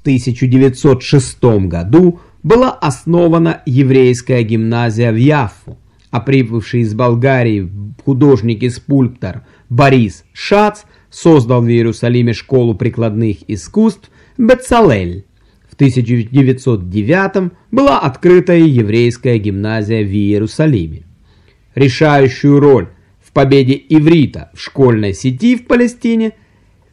В 1906 году была основана еврейская гимназия в Яффу, а прибывший из Болгарии художник и скульптор Борис Шац создал в Иерусалиме школу прикладных искусств Бецалель. В 1909 была открыта еврейская гимназия в Иерусалиме. Решающую роль в победе иврита в школьной сети в Палестине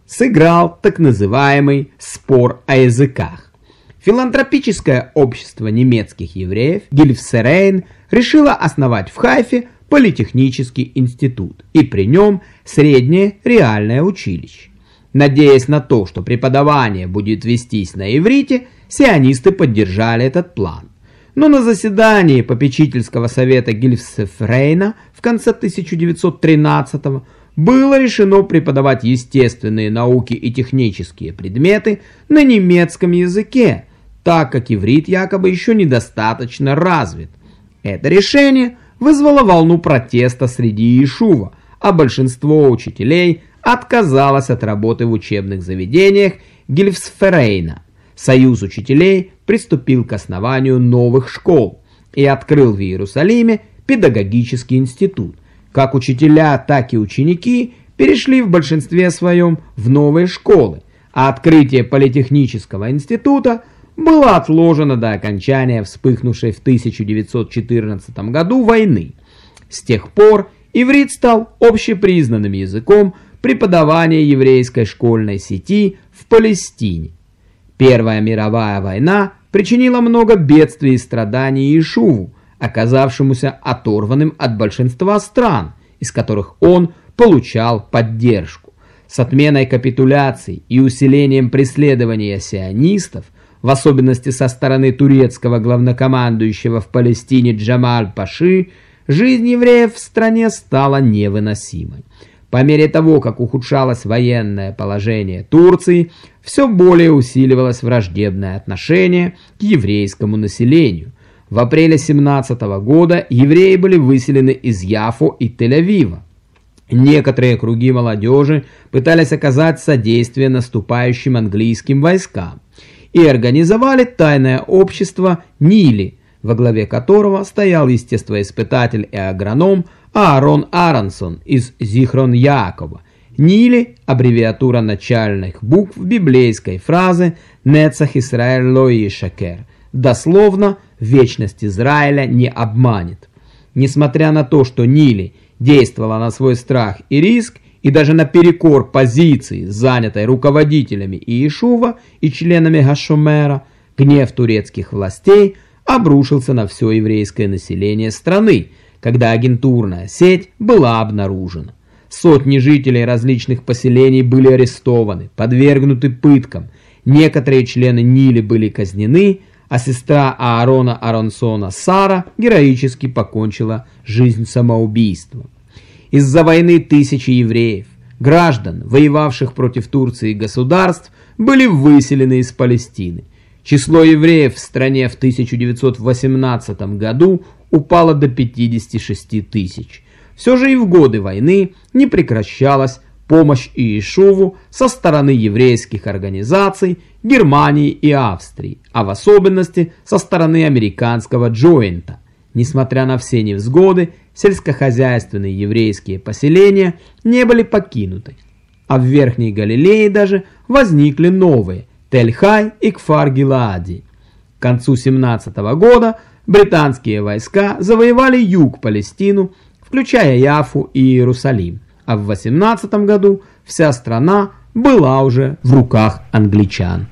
сыграл так называемый «спор о языках». Филантропическое общество немецких евреев Гильфсерейн решило основать в Хайфе политехнический институт и при нем среднее реальное училище. Надеясь на то, что преподавание будет вестись на иврите, сионисты поддержали этот план. Но на заседании попечительского совета Гильфсефрейна в конце 1913 года было решено преподавать естественные науки и технические предметы на немецком языке, так как иврит якобы еще недостаточно развит. Это решение вызвало волну протеста среди Ишува, а большинство учителей отказалось от работы в учебных заведениях Гильфсферейна. Союз учителей приступил к основанию новых школ и открыл в Иерусалиме педагогический институт. Как учителя, так и ученики перешли в большинстве своем в новые школы, а открытие политехнического института было отложено до окончания вспыхнувшей в 1914 году войны. С тех пор иврит стал общепризнанным языком преподавания еврейской школьной сети в Палестине. Первая мировая война причинила много бедствий и страданий Ишуву, оказавшемуся оторванным от большинства стран, из которых он получал поддержку. С отменой капитуляций и усилением преследования сионистов, в особенности со стороны турецкого главнокомандующего в Палестине Джамаль-Паши, жизнь евреев в стране стала невыносимой. По мере того, как ухудшалось военное положение Турции, все более усиливалось враждебное отношение к еврейскому населению. В апреле 17 года евреи были выселены из Яфо и Тель-Авива. Некоторые круги молодежи пытались оказать содействие наступающим английским войскам и организовали тайное общество Нили, во главе которого стоял естествоиспытатель и агроном Аарон Аронсон из Зихрон-Якова. Нили – аббревиатура начальных букв библейской фразы «Нецах Исраэль Лои Шакер», дословно «Вечность Израиля не обманет». Несмотря на то, что Нили действовала на свой страх и риск, и даже наперекор позиции, занятой руководителями Иешува и членами Гашумера, гнев турецких властей обрушился на все еврейское население страны, когда агентурная сеть была обнаружена. Сотни жителей различных поселений были арестованы, подвергнуты пыткам, некоторые члены Нили были казнены, а сестра Аарона Аронсона Сара героически покончила жизнь самоубийством. Из-за войны тысячи евреев, граждан, воевавших против Турции государств, были выселены из Палестины. Число евреев в стране в 1918 году упало до 56 тысяч. Все же и в годы войны не прекращалась помощь Иешуву со стороны еврейских организаций Германии и Австрии, а в особенности со стороны американского Джоинта. Несмотря на все невзгоды, сельскохозяйственные еврейские поселения не были покинуты, а в Верхней Галилее даже возникли новые – Тель-Хай и Кфар-Гилаади. К концу 17 года британские войска завоевали юг Палестину, включая Яфу и Иерусалим а в 18 году вся страна была уже в руках англичан.